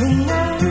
We I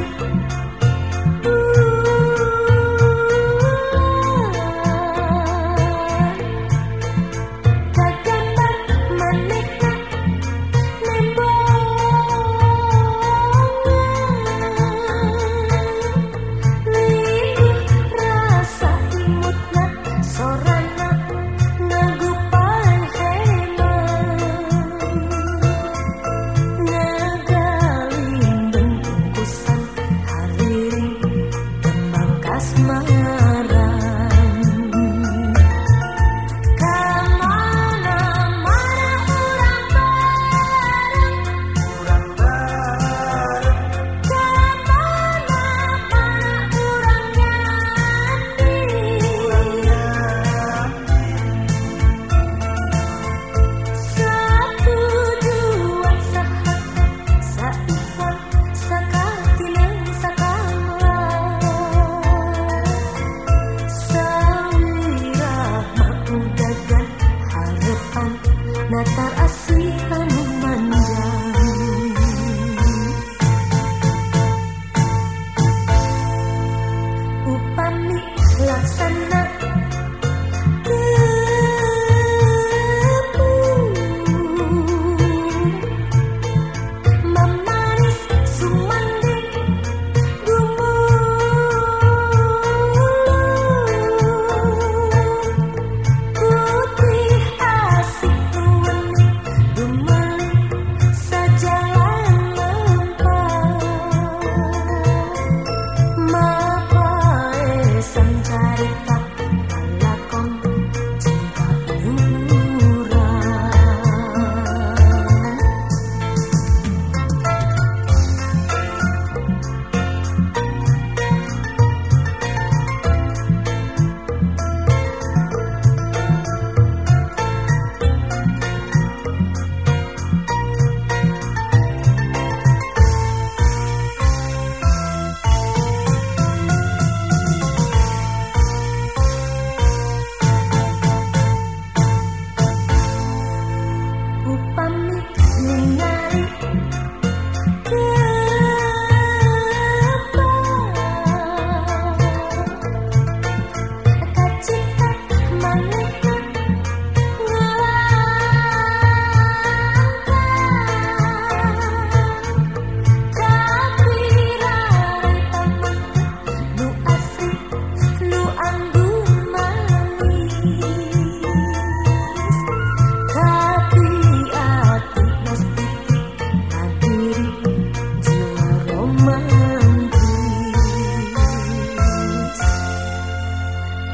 Natar asih kamu manja Upani laksana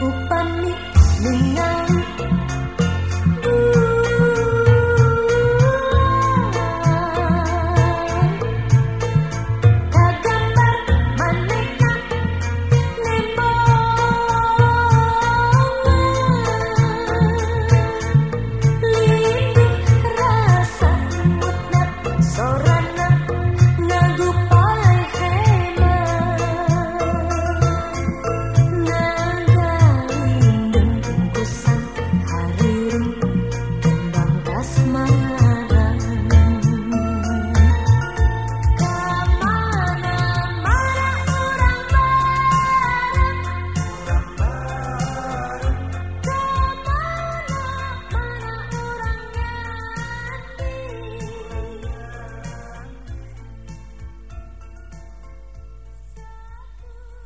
upami ningali